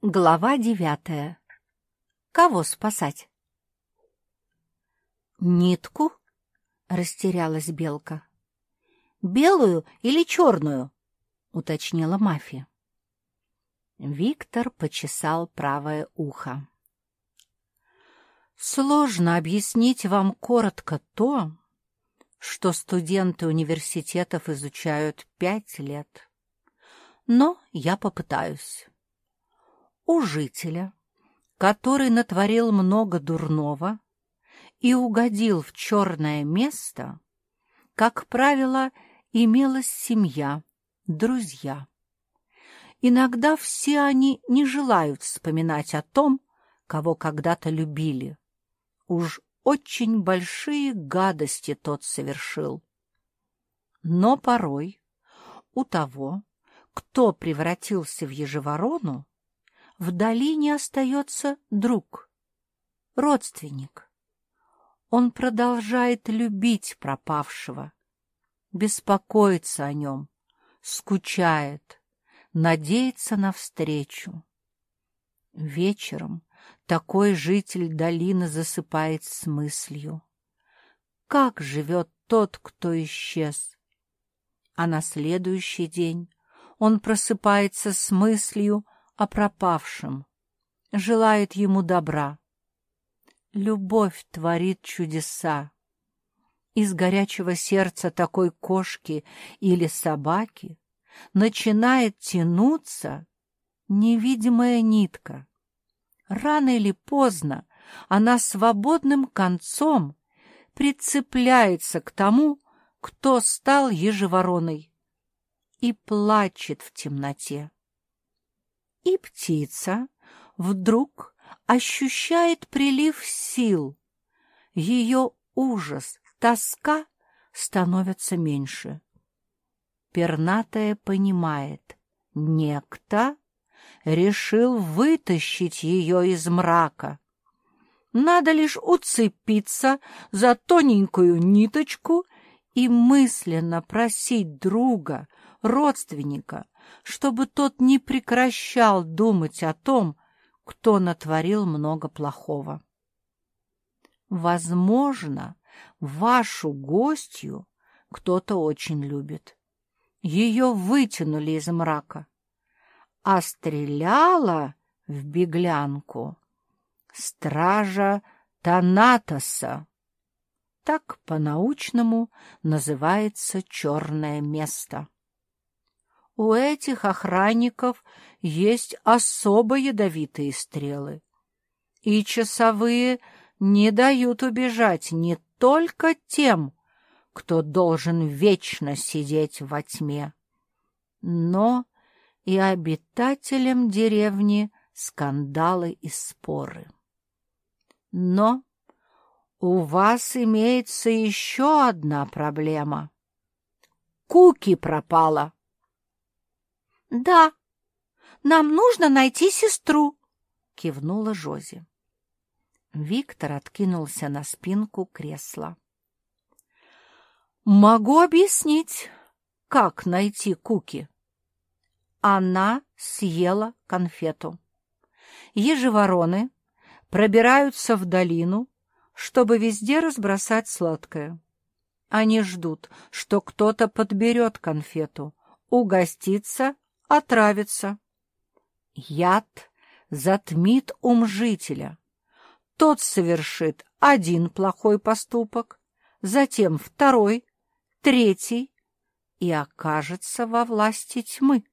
Глава девятая. Кого спасать? «Нитку?» — растерялась Белка. «Белую или черную?» — уточнила мафия. Виктор почесал правое ухо. «Сложно объяснить вам коротко то, что студенты университетов изучают пять лет. Но я попытаюсь» у жителя, который натворил много дурного и угодил в черное место, как правило, имелась семья, друзья. Иногда все они не желают вспоминать о том, кого когда-то любили. Уж очень большие гадости тот совершил. Но порой у того, кто превратился в ежеворону, в долине остается друг, родственник. Он продолжает любить пропавшего, беспокоится о нем, скучает, надеется на встречу. Вечером такой житель долины засыпает с мыслью. Как живет тот, кто исчез? А на следующий день он просыпается с мыслью о пропавшем, желает ему добра. Любовь творит чудеса. Из горячего сердца такой кошки или собаки начинает тянуться невидимая нитка. Рано или поздно она свободным концом прицепляется к тому, кто стал ежевороной, и плачет в темноте. И птица вдруг ощущает прилив сил. Ее ужас, тоска становятся меньше. Пернатая понимает, некто решил вытащить ее из мрака. Надо лишь уцепиться за тоненькую ниточку и мысленно просить друга, родственника, чтобы тот не прекращал думать о том, кто натворил много плохого. Возможно, вашу гостью кто-то очень любит. Ее вытянули из мрака, а стреляла в беглянку стража Танатоса. Так по-научному называется черное место. У этих охранников есть особо ядовитые стрелы. И часовые не дают убежать не только тем, кто должен вечно сидеть во тьме, но и обитателям деревни скандалы и споры. Но у вас имеется еще одна проблема. Куки пропала. «Да, нам нужно найти сестру», — кивнула Жози. Виктор откинулся на спинку кресла. «Могу объяснить, как найти Куки». Она съела конфету. Ежевороны пробираются в долину, чтобы везде разбросать сладкое. Они ждут, что кто-то подберет конфету, угостится отравится. Яд затмит ум жителя. Тот совершит один плохой поступок, затем второй, третий и окажется во власти тьмы.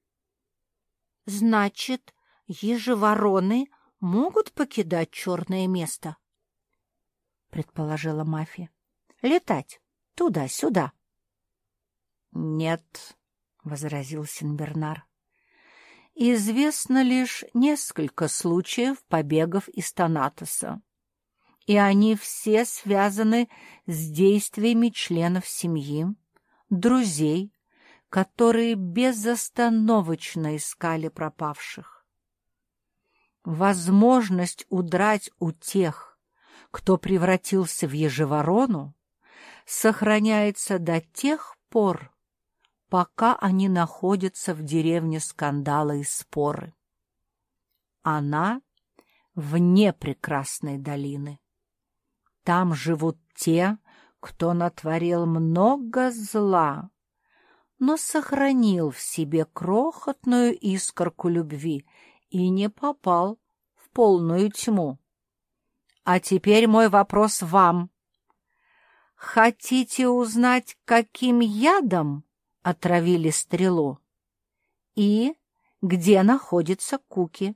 Значит, ежевороны могут покидать черное место? Предположила мафия. Летать туда-сюда. Нет, возразил Синбернар известно лишь несколько случаев побегов из Танатоса, и они все связаны с действиями членов семьи, друзей, которые безостановочно искали пропавших. Возможность удрать у тех, кто превратился в ежеворону, сохраняется до тех пор, пока они находятся в деревне скандала и споры. она вне прекрасной долины. Там живут те, кто натворил много зла, но сохранил в себе крохотную искорку любви и не попал в полную тьму. А теперь мой вопрос вам. Хотите узнать, каким ядом отравили стрелу? И где находится Куки?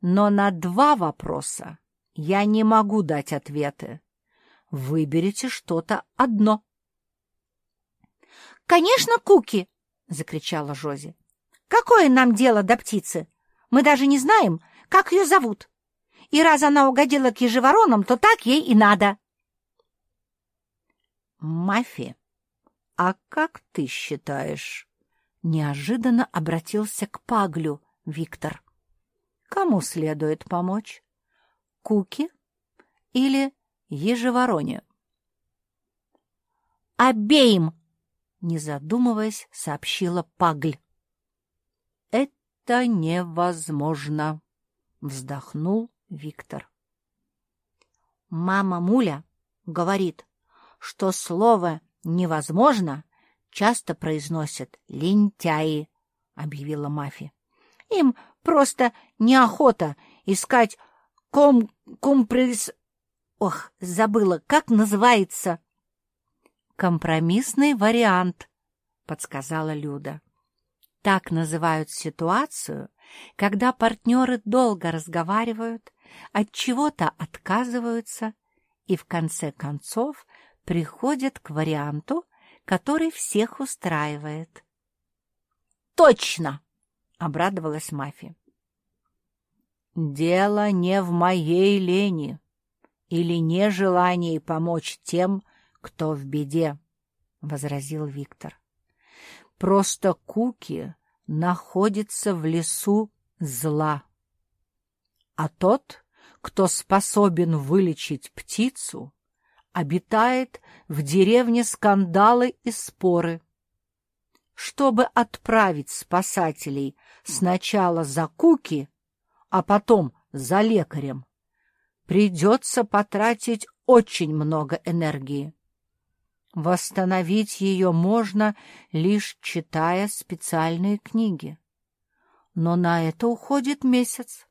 Но на два вопроса я не могу дать ответы. Выберите что-то одно. «Конечно, Куки!» — закричала Жози. «Какое нам дело до птицы? Мы даже не знаем, как ее зовут. И раз она угодила к ежеворонам, то так ей и надо». «Мафи, а как ты считаешь?» Неожиданно обратился к Паглю Виктор. Кому следует помочь? Куки или ежевороне? «Обеим!» — не задумываясь, сообщила Пагль. «Это невозможно!» — вздохнул Виктор. «Мама Муля говорит, что слово «невозможно» часто произносят лентяи», — объявила Мафи. «Им просто неохота искать ком... компресс... Ох, забыла, как называется?» «Компромиссный вариант», — подсказала Люда. Так называют ситуацию, когда партнеры долго разговаривают, от чего-то отказываются и в конце концов приходят к варианту, который всех устраивает. «Точно!» — обрадовалась Мафи. «Дело не в моей лени или нежелании помочь тем, кто в беде», — возразил Виктор. «Просто Куки находится в лесу зла. А тот, кто способен вылечить птицу, обитает в деревне скандалы и споры. Чтобы отправить спасателей сначала за Куки, а потом за лекарем, придется потратить очень много энергии. Восстановить ее можно, лишь читая специальные книги. Но на это уходит месяц.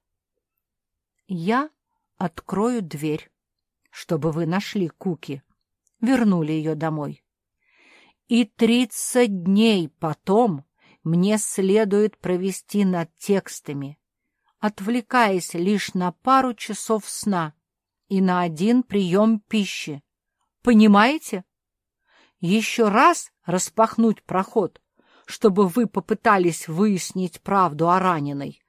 Я открою дверь чтобы вы нашли Куки, вернули ее домой. И тридцать дней потом мне следует провести над текстами, отвлекаясь лишь на пару часов сна и на один прием пищи. Понимаете? Еще раз распахнуть проход, чтобы вы попытались выяснить правду о раненой,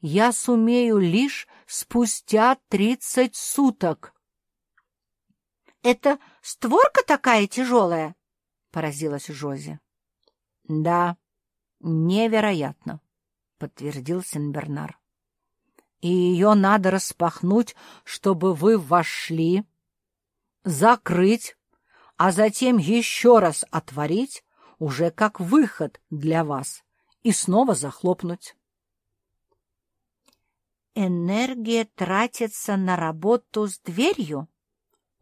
я сумею лишь спустя тридцать суток. Это створка такая тяжелая? — поразилась Жози. — Да, невероятно, — подтвердил Сенбернар. — И ее надо распахнуть, чтобы вы вошли, закрыть, а затем еще раз отворить, уже как выход для вас, и снова захлопнуть. Энергия тратится на работу с дверью? —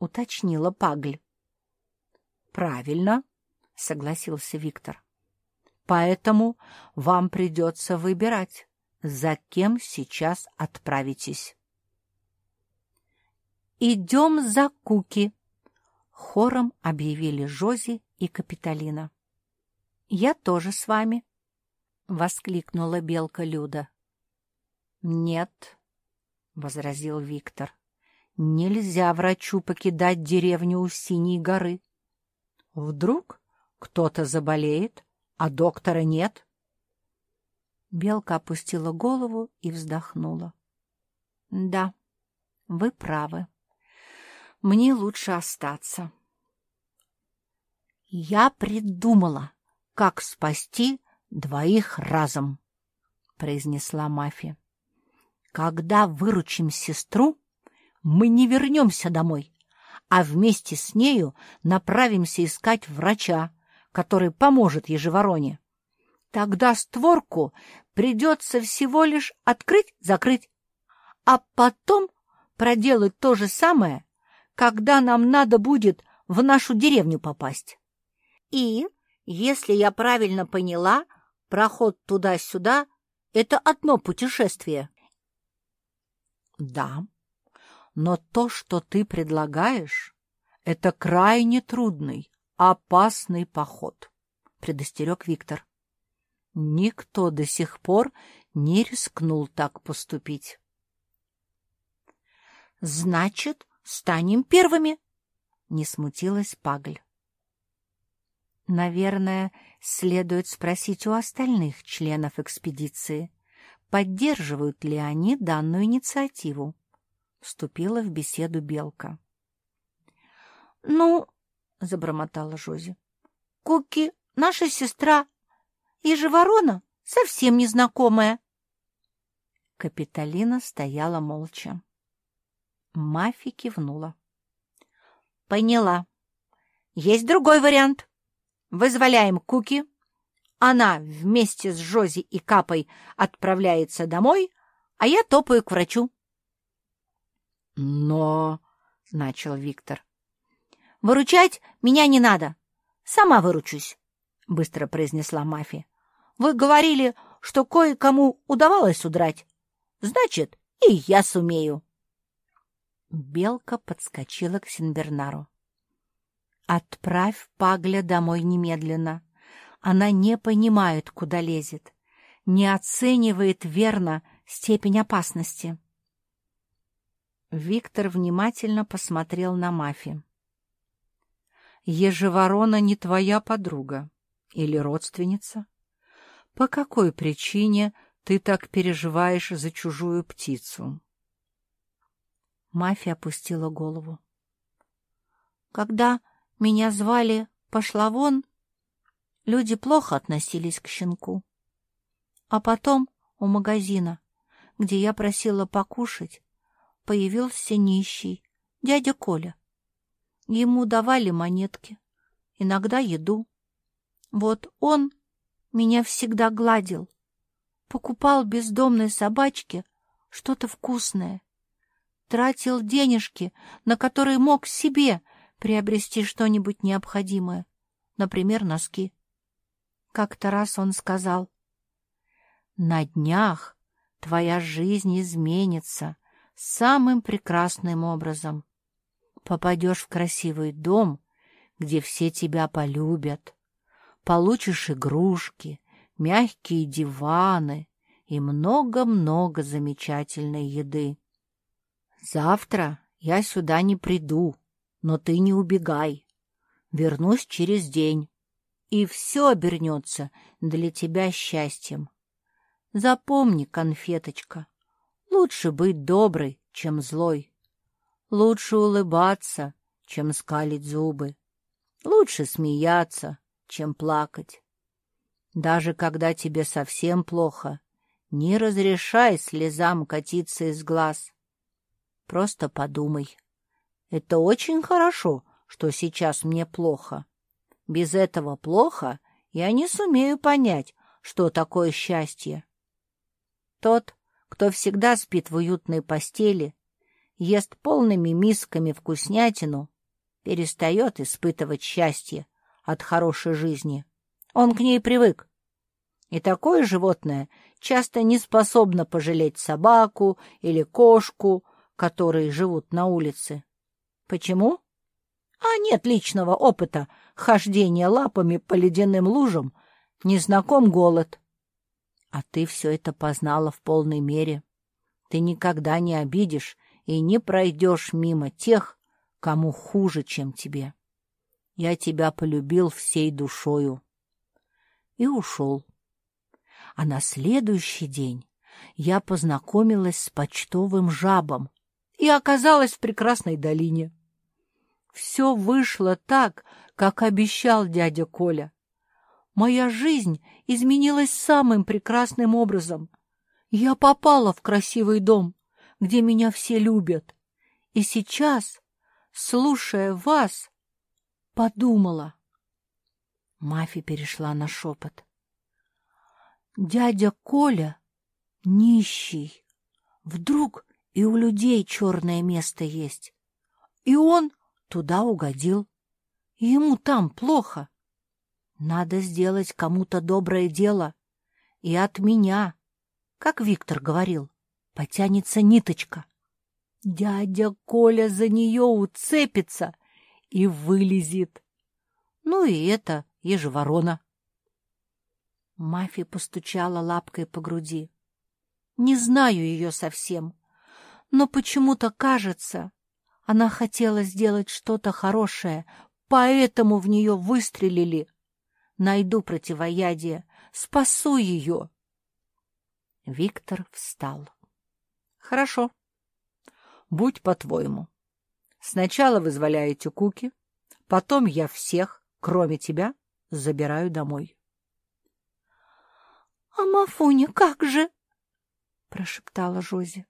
уточнила Пагль. «Правильно», — согласился Виктор. «Поэтому вам придется выбирать, за кем сейчас отправитесь». «Идем за Куки», — хором объявили Жози и Капитолина. «Я тоже с вами», — воскликнула белка Люда. «Нет», — возразил Виктор. Нельзя врачу покидать деревню у Синей горы. Вдруг кто-то заболеет, а доктора нет? Белка опустила голову и вздохнула. — Да, вы правы. Мне лучше остаться. — Я придумала, как спасти двоих разом, — произнесла Мафия. — Когда выручим сестру, мы не вернемся домой, а вместе с нею направимся искать врача, который поможет ежевороне. Тогда створку придется всего лишь открыть-закрыть, а потом проделать то же самое, когда нам надо будет в нашу деревню попасть. И, если я правильно поняла, проход туда-сюда — это одно путешествие. Да, но то, что ты предлагаешь, это крайне трудный, опасный поход, предостерег Виктор. Никто до сих пор не рискнул так поступить. Значит, станем первыми, не смутилась Пагль. Наверное, следует спросить у остальных членов экспедиции, поддерживают ли они данную инициативу. Вступила в беседу Белка. — Ну, — забормотала Жози, — Куки — наша сестра, и же ворона совсем незнакомая. Капитолина стояла молча. Мафи кивнула. — Поняла. Есть другой вариант. Вызволяем Куки. Она вместе с Жози и Капой отправляется домой, а я топаю к врачу. — Но... — начал Виктор. — Выручать меня не надо. Сама выручусь, — быстро произнесла Мафи. — Вы говорили, что кое-кому удавалось удрать. Значит, и я сумею. Белка подскочила к Синбернару. «Отправь Пагля домой немедленно. Она не понимает, куда лезет, не оценивает верно степень опасности». Виктор внимательно посмотрел на Мафи. «Ежеворона не твоя подруга или родственница? По какой причине ты так переживаешь за чужую птицу?» Мафия опустила голову. «Когда меня звали «Пошла вон», люди плохо относились к щенку. А потом у магазина, где я просила покушать, появился нищий, дядя Коля. Ему давали монетки, иногда еду. Вот он меня всегда гладил, покупал бездомной собачке что-то вкусное, тратил денежки, на которые мог себе приобрести что-нибудь необходимое, например, носки. Как-то раз он сказал, «На днях твоя жизнь изменится самым прекрасным образом. Попадешь в красивый дом, где все тебя полюбят, получишь игрушки, мягкие диваны и много-много замечательной еды. Завтра я сюда не приду, но ты не убегай. Вернусь через день, и все обернется для тебя счастьем. Запомни, конфеточка, лучше быть доброй, чем злой. Лучше улыбаться, чем скалить зубы. Лучше смеяться, чем плакать. Даже когда тебе совсем плохо, не разрешай слезам катиться из глаз. Просто подумай. Это очень хорошо, что сейчас мне плохо. Без этого плохо я не сумею понять, что такое счастье. Тот, кто всегда спит в уютной постели, ест полными мисками вкуснятину, перестает испытывать счастье от хорошей жизни. Он к ней привык. И такое животное часто не способно пожалеть собаку или кошку, которые живут на улице. Почему? А нет личного опыта хождения лапами по ледяным лужам, не знаком голод. А ты все это познала в полной мере. Ты никогда не обидишь и не пройдешь мимо тех, кому хуже, чем тебе. Я тебя полюбил всей душою. И ушел. А на следующий день я познакомилась с почтовым жабом, и оказалась в прекрасной долине. Все вышло так, как обещал дядя Коля. Моя жизнь изменилась самым прекрасным образом. Я попала в красивый дом, где меня все любят. И сейчас, слушая вас, подумала. Мафи перешла на шепот. Дядя Коля нищий. Вдруг и у людей черное место есть. И он туда угодил. Ему там плохо. Надо сделать кому-то доброе дело. И от меня, как Виктор говорил, потянется ниточка. Дядя Коля за нее уцепится и вылезет. Ну и это ежеворона. Мафи постучала лапкой по груди. Не знаю ее совсем, но почему-то кажется, она хотела сделать что-то хорошее, поэтому в нее выстрелили. Найду противоядие, спасу ее. Виктор встал. — Хорошо. Будь по-твоему. Сначала вызволяете Куки, потом я всех, кроме тебя, забираю домой. — А Мафуня как же? — прошептала Жози.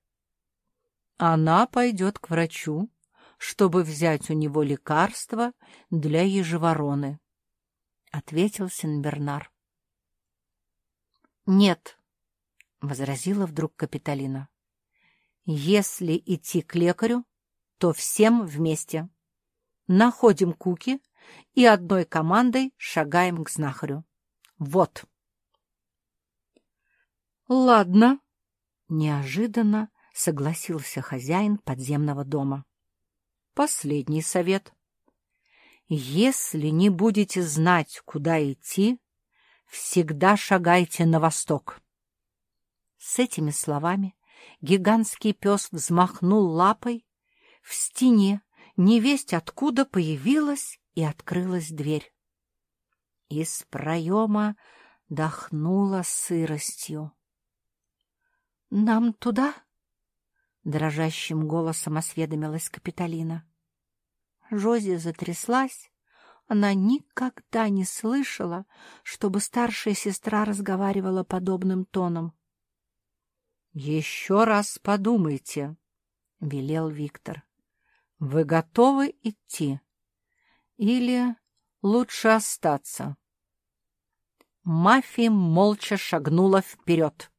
— Она пойдет к врачу, чтобы взять у него лекарство для ежевороны, — ответил Сенбернар. — Нет, — возразила вдруг Капитолина. — Если идти к лекарю, то всем вместе. Находим Куки и одной командой шагаем к знахарю. Вот. Ладно, неожиданно согласился хозяин подземного дома. Последний совет. Если не будете знать, куда идти, всегда шагайте на восток. С этими словами гигантский пес взмахнул лапой, в стене невесть откуда появилась и открылась дверь. Из проема дохнула сыростью. — Нам туда? — дрожащим голосом осведомилась Капитолина. Жози затряслась. Она никогда не слышала, чтобы старшая сестра разговаривала подобным тоном. — Еще раз подумайте, — велел Виктор. — Вы готовы идти? Или лучше остаться? Мафия молча шагнула вперед.